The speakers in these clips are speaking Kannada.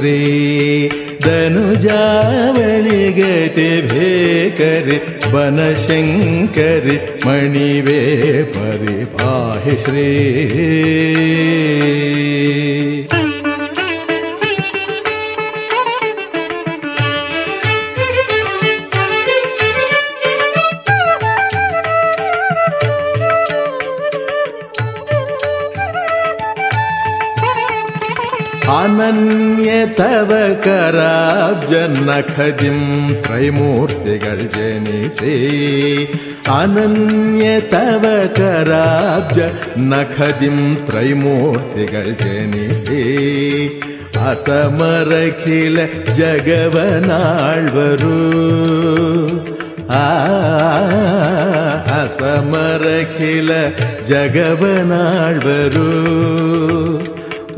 ಶ್ರೀ ಧನುಜಾವಳಿ ಗತಿ ಬೇಕರಿ ವನಶಂಕರಿ ಮಣಿವೆ ಪರಿಪಾಹಿ ഭുജനഖതിം ത്രൈമൂർത്തികൾ ജനിസേ അനന്യ തവ കരാബ്ജ നഖതിം ത്രൈമൂർത്തികൾ ജനിസേ അസമരഖില ജഗവനാൾവരു അസമരഖില ജഗവനാൾവരൂ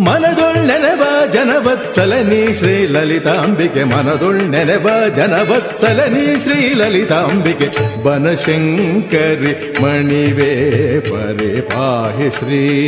ಮನದೊಳ್ಳೆನೆವ ಜನವತ್ಸಲನಿ ಶ್ರೀ ಲಲಿತಾಂಬಿಕೆ. ಮನದೊಳ್ಳೆನೆವ ಜನವತ್ಸಲನಿ ಶ್ರೀ ಲಲಿತಾಂಬಿಕೆ. ಬನಶಂಕರಿ ಮಣಿವೇ ಪರಿಪಾಹಿ ಶ್ರೀ.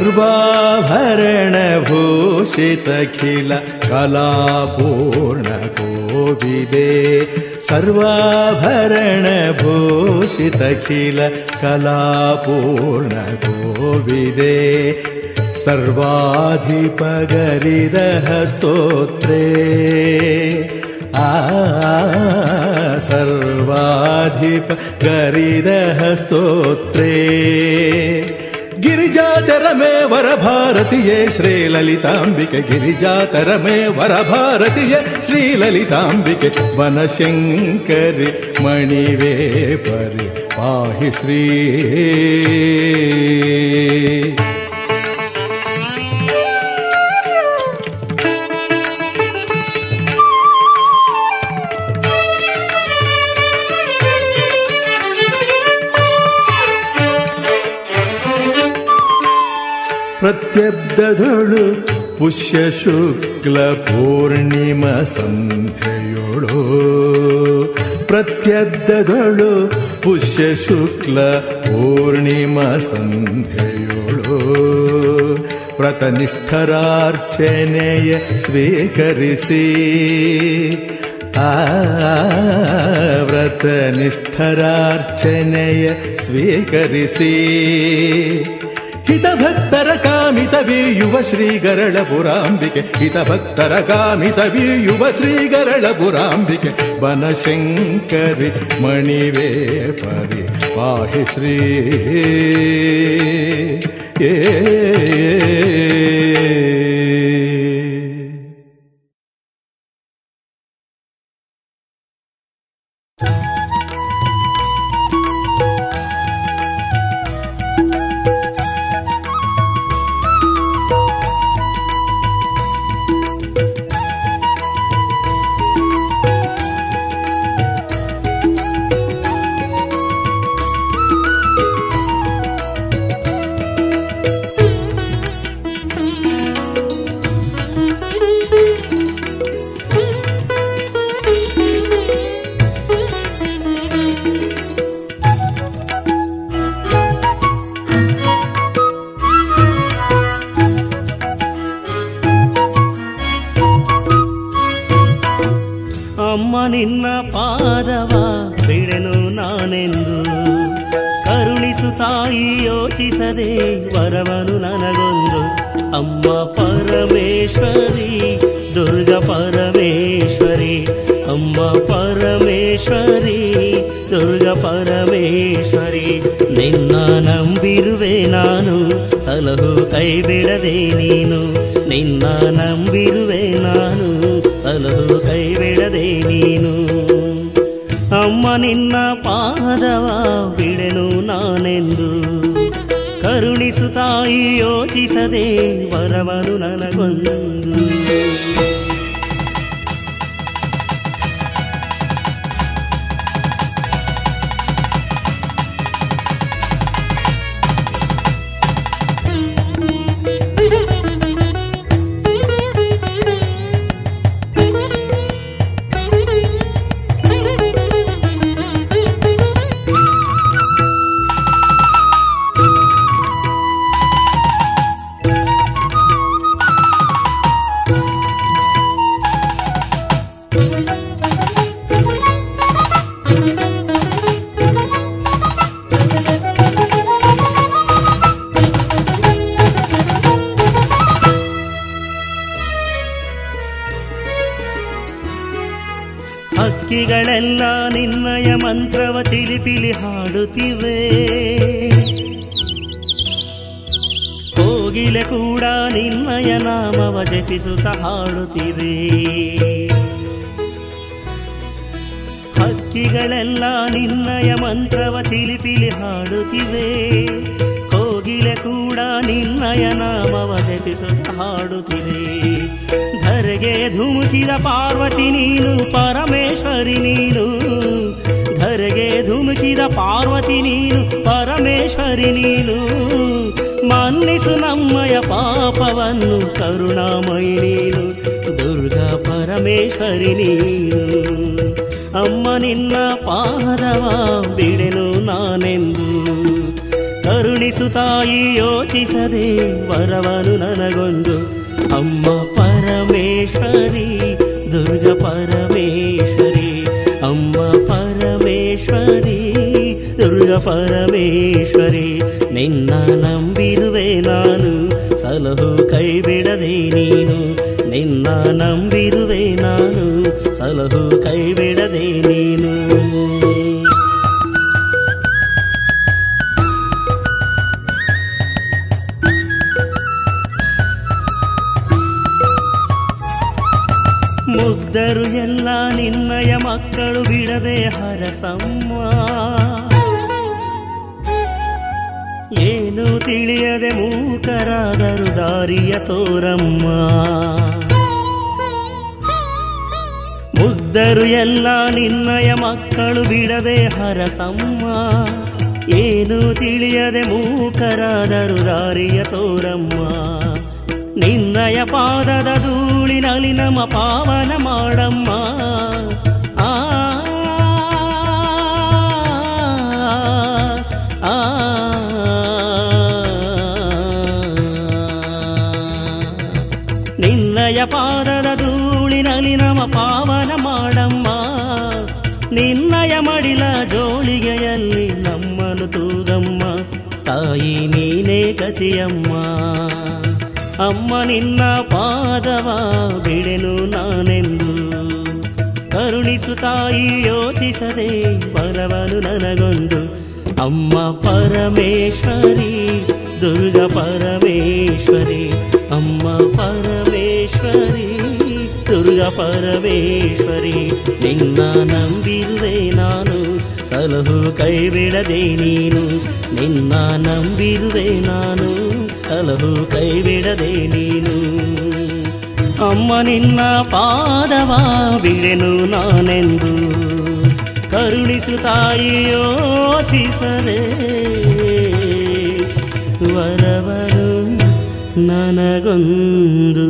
सर्वाभरणभूषितखिल कलापूर्णकोविदे सर्वाभरणभूषितखिल कलापूर्णकोविदे सर्वाधिपगरिदः स्तोत्रे आ सर्वाधिप गरिदः स्तोत्रे गिरिजातरमे मे श्रीललिताम्बिके गिरिजातरमे श्री श्रीललिताम्बिके वनशङ्करि मणिवे परि पाहि श्री। प्रत्यब्दुळु पुष्यशुक्ल पूर्णिमसन्ध्ययो प्रत्यब्दुळु व्रतनिष्ठरार्चनेय स्वीकरिसि। स्वीकरिषि स्वीकरिसि। ಹಿತಭಕ್ತರ ಕಾಮಿತವೀಯುವ ಶ್ರೀಗರಳ ಪುರಾಂಬಿಕೆ ಹಿತಭಕ್ತರ ಕಾಮಿತವೀಯುವ ಶ್ರೀಗರಳ ಪುರಾಂಬಿಕೆ ಬನಶಂಕರಿ ಮಣಿವೇ ಪರಿ ಪಾಹಿ ಶ್ರೀ ಏ ಯೋಚಿಸದೆ ವರವನು ನನಗೊಂದು ಅಮ್ಮ ಪರಮೇಶ್ವರಿ ದುರ್ಗ ಪರಮೇಶ್ವರಿ ಅಮ್ಮ ಪರಮೇಶ್ವರಿ ದುರ್ಗ ಪರಮೇಶ್ವರಿ ನಿನ್ನ ನಂಬಿರುವೆ ನಾನು ಸಲಹು ಕೈ ಬಿಡದೆ ನೀನು ನಿನ್ನ ನಂಬಿರುವೆ ನಾನು ಸಲಹು ಕೈ ಬಿಡದೆ ನೀನು ಅಮ್ಮ ನಿನ್ನ ಪಾದವ ಬಿಡೆನು ನಾನೆಂದು ಕರುಣಿಸು ತಾಯಿ ಯೋಚಿಸದೆ ವರವನು ನನಗೊಂದು ಹಕ್ಕಿಗಳೆಲ್ಲ ನಿನ್ನಯ ಮಂತ್ರವ ಚಿಲಿಪಿಲಿ ಹಾಡುತ್ತಿವೆ. ಕೋಗಿಲೆ ಕೂಡ ನಿನ್ನಯ ನಾಮವ ಜಪಿಸುತ್ತ ಹಾಡುತ್ತಿವೆ. ಹಕ್ಕಿಗಳೆಲ್ಲ ನಿನ್ನಯ ಮಂತ್ರವ ಚಿಲಿಪಿಲಿ ಹಾಡುತ್ತಿವೆ. ಕೋಗಿಲೆ ಕೂಡ ನಿನ್ನಯ ನಾಮವ ಜಪಿಸುತ್ತ ಹಾಡುತ್ತಿವೆ. ಧರೆಗೆ ಧುಮುಕಿದ ಪಾರ್ವತಿ ನೀನು, ಪರಮೇಶ್ವರಿ ನೀನು. ಧರೆಗೆ ಧುಮುಕಿದ ಪಾರ್ವತಿ ನೀನು, ಪರಮೇಶ್ವರಿ ನೀನು. ಮನ್ನಿಸು ನಮ್ಮಯ ಪಾಪವನ್ನು, ಕರುಣಾಮಯಿ ನೀನು. ದುರ್ಗಾ ಪರಮೇಶ್ವರಿ ನೀನು. ಅಮ್ಮ ನಿನ್ನ ಪಾದವ ಬಿಡೆನು ನಾನೆಂದು. ಕರುಣಿಸು ತಾಯಿ ಯೋಚಿಸದೆ ವರವನು ನನಗೊಂದು. ಅಮ್ಮ ಪರಮೇಶ್ವರಿ ದುರ್ಗ ಪರಮೇಶ್ವರಿ ಅಮ್ಮ ಪರಮೇಶ್ವರಿ ದುರ್ಗ ಪರಮೇಶ್ವರಿ ನಿನ್ನ ನಂಬಿರುವೆ ನಾನು ಸಲಹು ಕೈ ಬಿಡದೆ ನೀನು ನಿನ್ನ ನಂಬಿರುವೆ ನಾನು ಸಲಹು ಕೈ ಬಿಡದೆ ನೀನು ಬಿಡದೆ ಹರಸಮ್ಮ ಏನು ತಿಳಿಯದೆ ಮೂಕರಾದರು ದಾರಿಯ ತೋರಮ್ಮ. ಮುಗ್ಧರು ಎಲ್ಲ ನಿನ್ನಯ ಮಕ್ಕಳು ಬಿಡದೆ ಹರಸಮ್ಮ ಏನು ತಿಳಿಯದೆ ಮೂಕರಾದರು ದಾರಿಯ ತೋರಮ್ಮ. ನಿನ್ನಯ ಪಾದದ ಧೂಳಿನಲ್ಲಿ ನಮ್ಮ ಪಾವನ ಮಾಡಮ್ಮ. ನಿನ್ನಯ ಮಡಿಲ ಜೋಳಿಗೆಯಲ್ಲಿ ನಮ್ಮನು ತೂಗಮ್ಮ ತಾಯಿ ನೀನೇ ಗತಿಯಮ್ಮ ಅಮ್ಮ ನಿನ್ನ ಪಾದವ ಬಿಡೆನು ನಾನೆಂದು ಕರುಣಿಸು ತಾಯಿ ಯೋಚಿಸದೆ ವರವನು ನನಗೊಂದು ಅಮ್ಮ ಪರಮೇಶ್ವರಿ ದುರ್ಗ ಪರಮೇಶ್ವರಿ ಅಮ್ಮ ಪರಮೇಶ್ವರಿ ದುರ್ಗ ಪರಮೇಶ್ವರಿ ನಿನ್ನ ನಂಬಿರುವೆ ನಾನು ಸಲಹು ಕೈ ಬಿಡದೆ ನೀನು ನಿನ್ನ ನಂಬಿರುವೆ ನಾನು ಸಲಹು ಕೈ ಬಿಡದೆ ನೀನು ಅಮ್ಮ ನಿನ್ನ ಪಾದವ ಬಿಡೆನು ನಾನೆಂದು ಕರುಣಿಸು ತಾಯಿ ಯೋಚಿಸದೆ ವರವರು ನನಗೊಂದು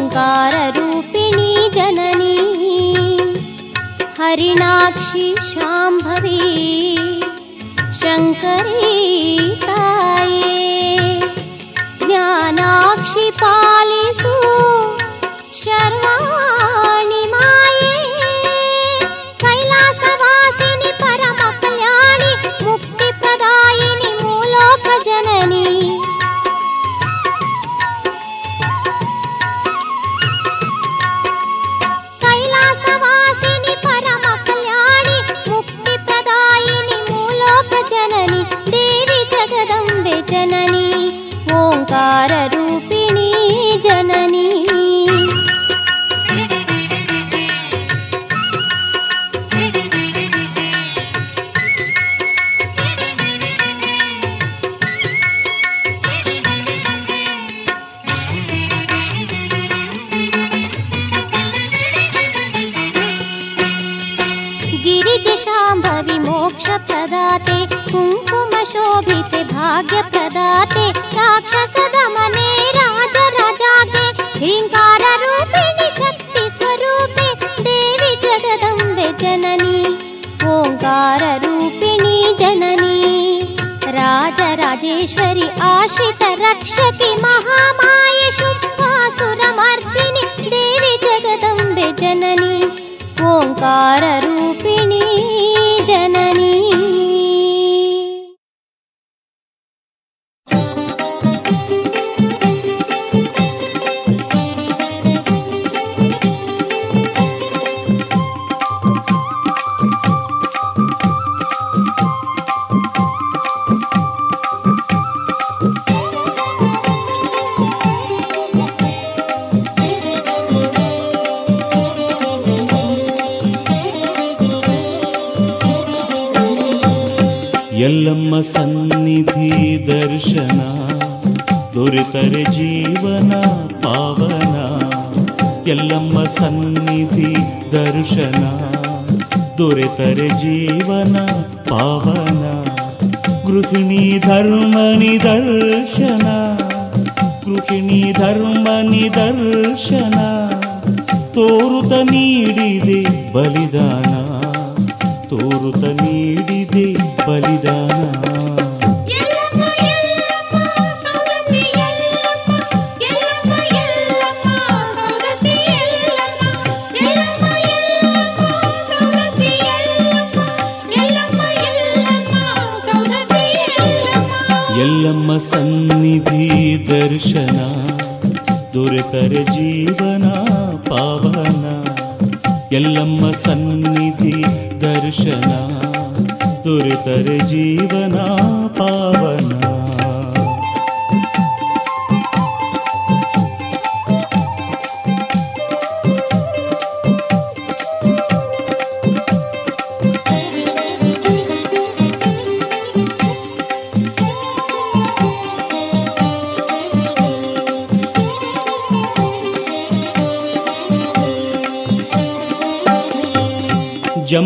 ओङ्काररूपिणी जननी। हरिणाक्षी शाम्भवी। शङ्करी ताये। ज्ञानाक्षि पालिसु। शर्वाणि मा जननि जगदम्बे जननी ओङ्काररूपिणी जननी। गिरिजशाम्भवि मोक्षप्रद राक्षसदमने राजराणि शक्तिस्वरूपे देवि जगदम्ब्य जननि ओङ्काररूपिणी जननी। राजराजेश्वरि आशित रक्षति महामायशुवासुरमर्तिनि देवि जगदम्ब्य जननि ओङ्काररूपिणि जननि।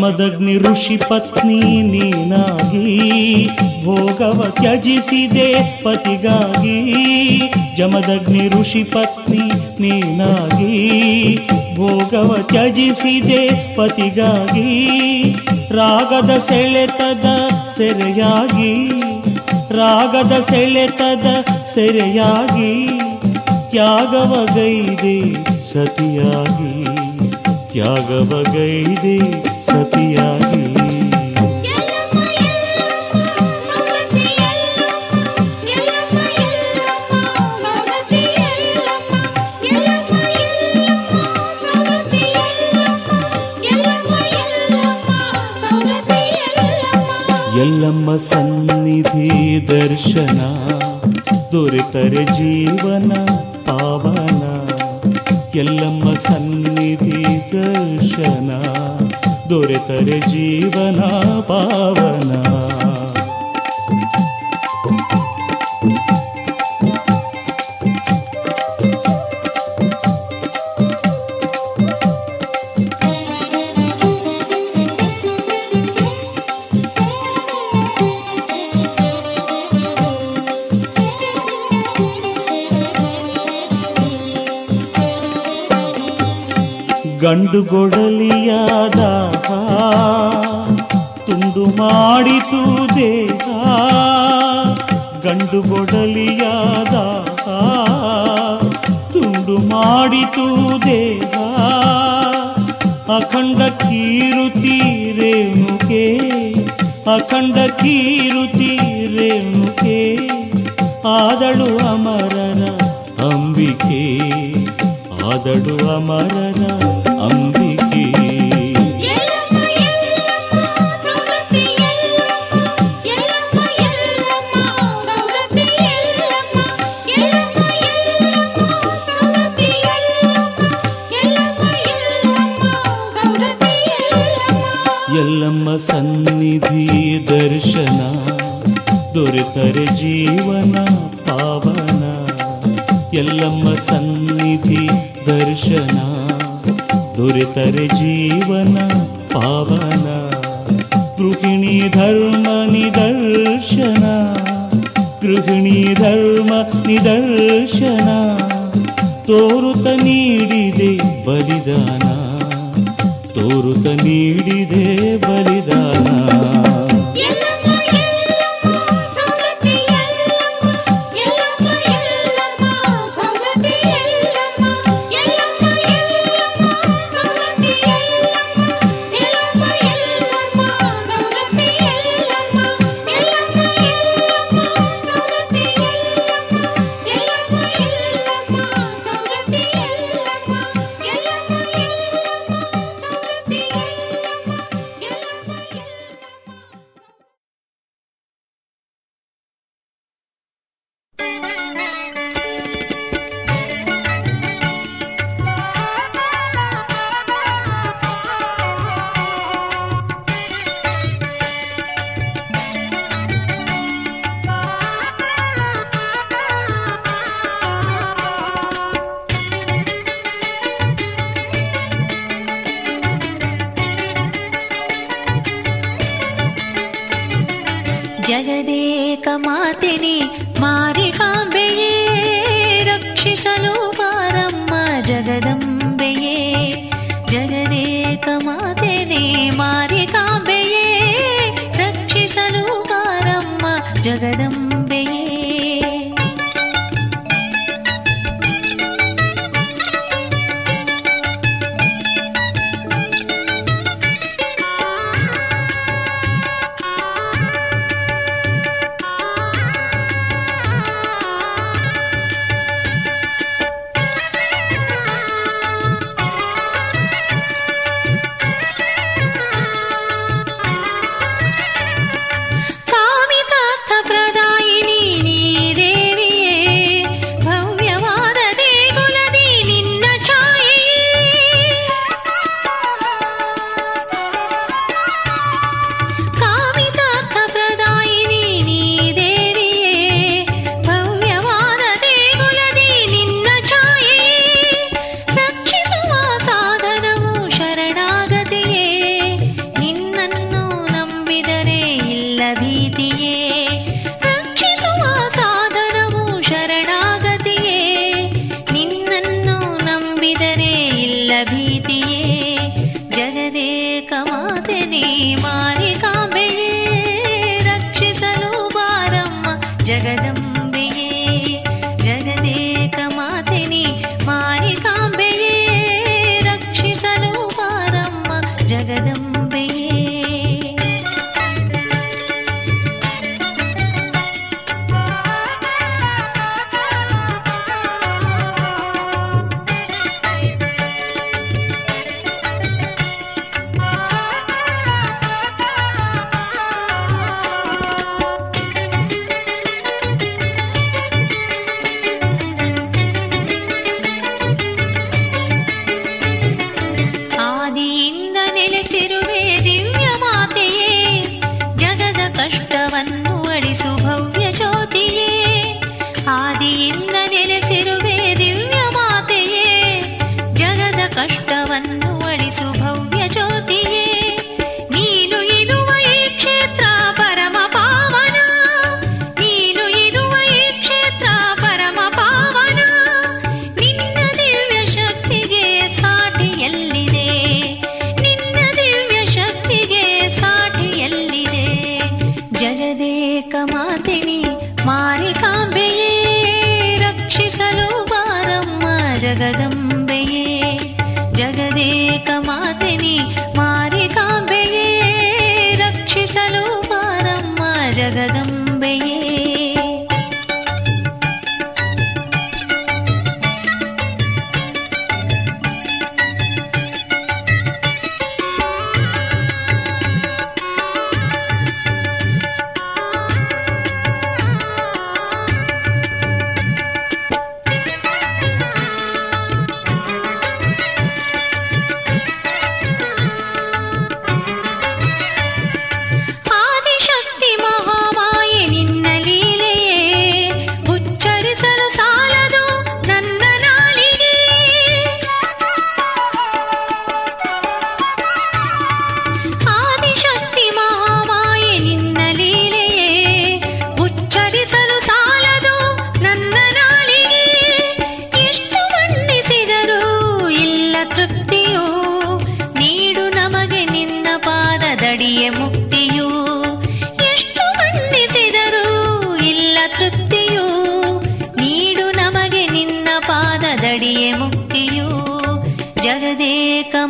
ಜಮದಗ್ನಿ ಋಷಿ ಪತ್ನಿ ನೀನಾಗಿ ಭೋಗವ ತ್ಯಜಿಸಿದೆ ಪತಿಗಾಗಿ. ಜಮದಗ್ನಿ ಋಷಿ ಪತ್ನಿ ನೀನಾಗಿ ಭೋಗವ ತ್ಯಜಿಸಿದೆ ಪತಿಗಾಗಿ. ರಾಗದ ಸೆಳೆತದ ಸೆರೆಯಾಗಿ, ರಾಗದ ಸೆಳೆತದ ಸೆರೆಯಾಗಿ ತ್ಯಾಗವಗೈದೆ ಸತಿಯಾಗಿ ತ್ಯಾಗವಗೈದೆ ಸತಿಯಾಗಿ ಎಲ್ಲಮ್ಮ ಸನ್ನಿಧಿ ದರ್ಶನ ದೊರೆತರೆ ಜೀವನ ಪಾವನ ಎಲ್ಲಮ್ಮ ಸನ್ನಿಧಿ ದರ್ಶನ ದೊರೆತರೆ ಜೀವನ ಪಾವನ ಗಂಡು ಗೊಡಲಿಯಾದ ತುಂಡು ಮಾಡಿತು ದೇಹ. ಗಂಡುಗೊಡಲಿಯಾದ ತುಂಡು ಮಾಡಿತು ದೇಹ. ಅಖಂಡ ಕೀರುತಿ ರೇಣುಕೆ ಅಖಂಡ ಕೀರುತಿ ರೇಣುಕೆ ಆದಳು ಅಮರನ ಅಂಬಿಕೆ. ಆದಳು ಅಮರನ ದರ್ಶನ, ದೊರೆತರೆ ಜೀವನ, ಪಾವನ. ಎಲ್ಲಮ್ಮ ಸನ್ನಿಧಿ ದರ್ಶನ, ದೊರೆತರೆ ಜೀವನ, ಪಾವನ. ಗೃಹಿಣಿ ಧರ್ಮ ನಿದರ್ಶನ, ಗೃಹಿಣಿ ಧರ್ಮ ನಿದರ್ಶನ. ತೋರುತ ನೀಡಿದೆ ಬಲಿದಾನ, ತೋರುತ ನೀಡಿದೆ ಬಲಿ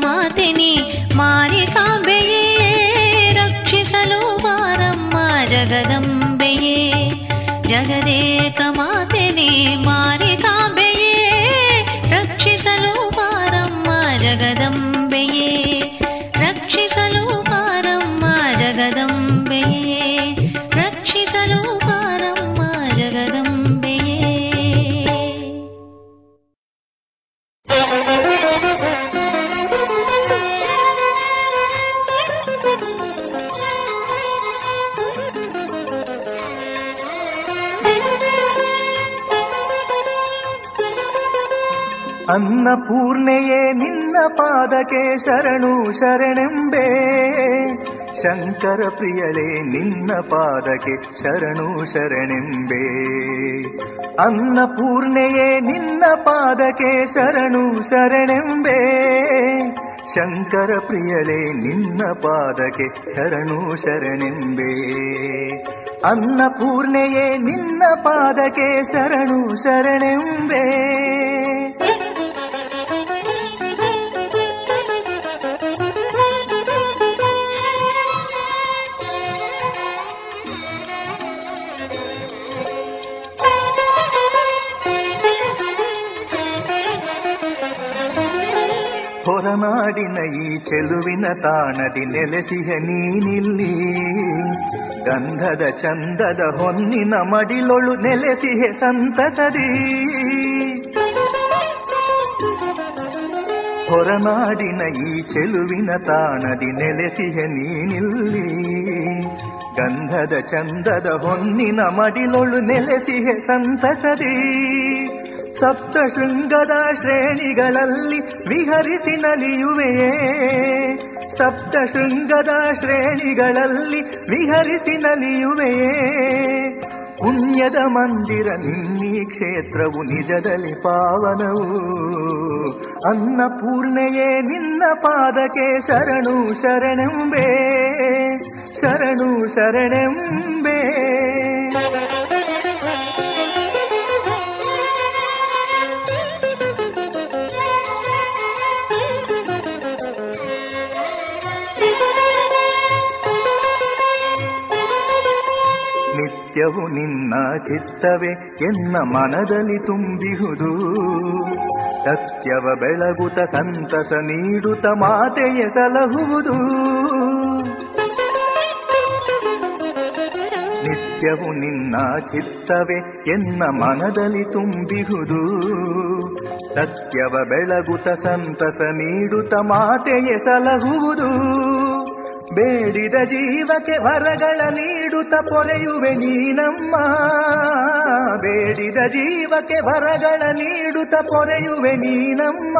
మాతని మారికాంబె ಪಾದಕ್ಕೆ ಶರಣು ಶರಣೆಂಬೆ. ಶಂಕರ ಪ್ರಿಯಳೇ, ನಿನ್ನ ಪಾದಕೆ ಶರಣು ಶರಣೆಂಬೆ. ಅನ್ನಪೂರ್ಣೆಯೇ, ನಿನ್ನ ಪಾದಕೆ ಶರಣು ಶರಣೆಂಬೆ. ಶಂಕರ ಪ್ರಿಯಳೇ, ನಿನ್ನ ಪಾದಕೆ ಶರಣು ಶರಣೆಂಬೆ. ಅನ್ನಪೂರ್ಣೆಯೇ, ನಿನ್ನ ಪಾದಕೆ ಶರಣು ಶರಣೆಂಬೆ. ಹೊರನಾಡಿನ ಈ ಚೆಲುವಿನ ತಾಣದಿ ನೆಲೆಸಿಹ ನೀನಿಲ್ಲಿ ಗಂಧದ ಚಂದದ ಹೊನ್ನಿನ ಮಡಿಲೊಳು ನೆಲೆಸಿಹೆ ಸಂತಸದಿ. ಹೊರನಾಡಿನ ಈ ಚೆಲುವಿನ ತಾಣದಿ ನೆಲೆಸಿಹೆ ನೀನಿಲ್ಲಿ ಗಂಧದ ಚಂದದ ಹೊನ್ನಿನ ಮಡಿಲೊಳು ನೆಲೆಸಿಹೆ ಸಂತಸದಿ. ಸಪ್ತ ಶೃಂಗದ ಶ್ರೇಣಿಗಳಲ್ಲಿ ವಿಹರಿಸಿ ನಲಿಯುವೆಯೇ. ಸಪ್ತ ಶೃಂಗದ ಶ್ರೇಣಿಗಳಲ್ಲಿ ವಿಹರಿಸಿ ನಲಿಯುವೆಯೇ. ಪುಣ್ಯದ ಮಂದಿರ ನಿನ್ನಿ ಕ್ಷೇತ್ರವು ನಿಜದಲ್ಲಿ ಪಾವನವು. ಅನ್ನಪೂರ್ಣೆಯೇ ನಿನ್ನ ಪಾದಕ್ಕೆ ಶರಣು ಶರಣೆಂಬೆ. ಶರಣು ಶರಣೆಂಬೆ. ನಿತ್ಯವು ನಿನ್ನ ಚಿತ್ತವೇ ಎನ್ನ ಮನದಲ್ಲಿ ತುಂಬಿಹುದು. ಸತ್ಯವ ಬೆಳಗುತ ಸಂತಸ ನೀಡುತ್ತ ಮಾತೆಯ ಸಲಹುವುದು ನಿತ್ಯವು ನಿನ್ನ ಚಿತ್ತವೇ ಎನ್ನ ಮನದಲ್ಲಿ ತುಂಬಿಹುದು. ಸತ್ಯವ ಬೆಳಗುತ ಸಂತಸ ನೀಡುತ್ತ ಮಾತೆಯ ಸಲಹುವುದು ಬೇಡಿದ ಜೀವಕ್ಕೆ ವರಗಳ ನೀಡುತ್ತ ಪೊರೆಯುವೆ ನೀನಮ್ಮ ಬೇಡಿದ ಜೀವಕ್ಕೆ ವರಗಳ ನೀಡುತ್ತ ಪೊರೆಯುವೆ ನೀನಮ್ಮ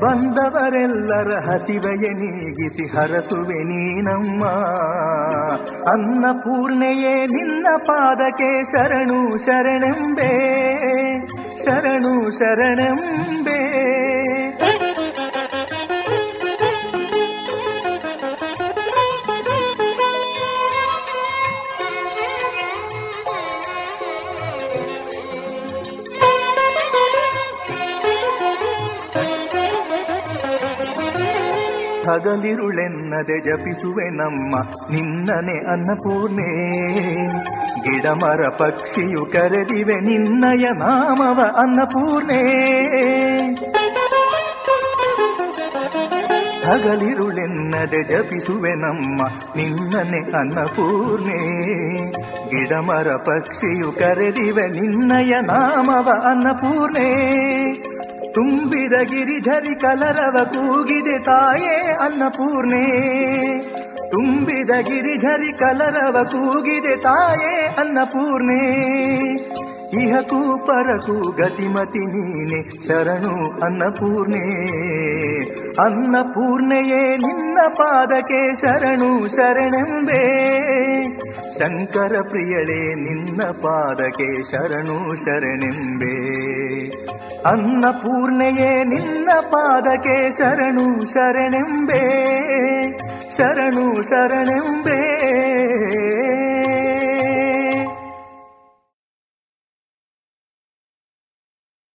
ಬಂದವರೆಲ್ಲರ ಹಸಿವೆಯ ನೀಗಿಸಿ ಹರಸುವೆ ನೀನಮ್ಮ ಅನ್ನಪೂರ್ಣೆಯೇ ನಿನ್ನ ಪಾದಕ್ಕೆ ಶರಣು ಶರಣೆಂಬೆ. ಶರಣು ಶರಣೆಂಬೆ. ಹಗಲಿರುಳೆನ್ನದೆ ಜಪಿಸುವೆ ನಮ್ಮ ನಿನ್ನನೆ ಅನ್ನಪೂರ್ಣೆ. ಗಿಡಮರ ಪಕ್ಷಿಯು ಕರೆದಿವೆ ನಿನ್ನಯ ನಾಮವ ಅನ್ನಪೂರ್ಣೆ. ಹಗಲಿರುಳೆನ್ನದೆ ಜಪಿಸುವೆ ನಮ್ಮ ನಿನ್ನನೆ ಅನ್ನಪೂರ್ಣೆ. ಗಿಡಮರ ಪಕ್ಷಿಯು ಕರೆದಿವೆ ನಿನ್ನಯ ನಾಮವ ಅನ್ನಪೂರ್ಣೆ. ತುಂಬಿದ ಗಿರಿಝರಿ ಕಲರವ ಕೂಗಿದೆ ತಾಯೇ ಅನ್ನಪೂರ್ಣೆ. ತುಂಬಿದ ಗಿರಿಝರಿ ಕಲರವ ಕೂಗಿದೆ ತಾಯೇ ಅನ್ನಪೂರ್ಣೆ. ಇಹಕೂ ಪರಕೂ ಗತಿಮತಿ ನೀನೆ ಶರಣು ಅನ್ನಪೂರ್ಣೆ. ಅನ್ನಪೂರ್ಣೆಯೇ ನಿನ್ನ ಪಾದಕ್ಕೆ ಶರಣು ಶರಣೆಂಬೆ. ಶಂಕರ ಪ್ರಿಯಳೇ ನಿನ್ನ ಪಾದಕ್ಕೆ ಶರಣು ಶರಣೆಂಬೆ. ಅನ್ನಪೂರ್ಣೆಯೇ ನಿನ್ನ ಪಾದಕ್ಕೆ ಶರಣು ಶರಣೆಂಬೆ. ಶರಣು ಶರಣೆಂಬೆ.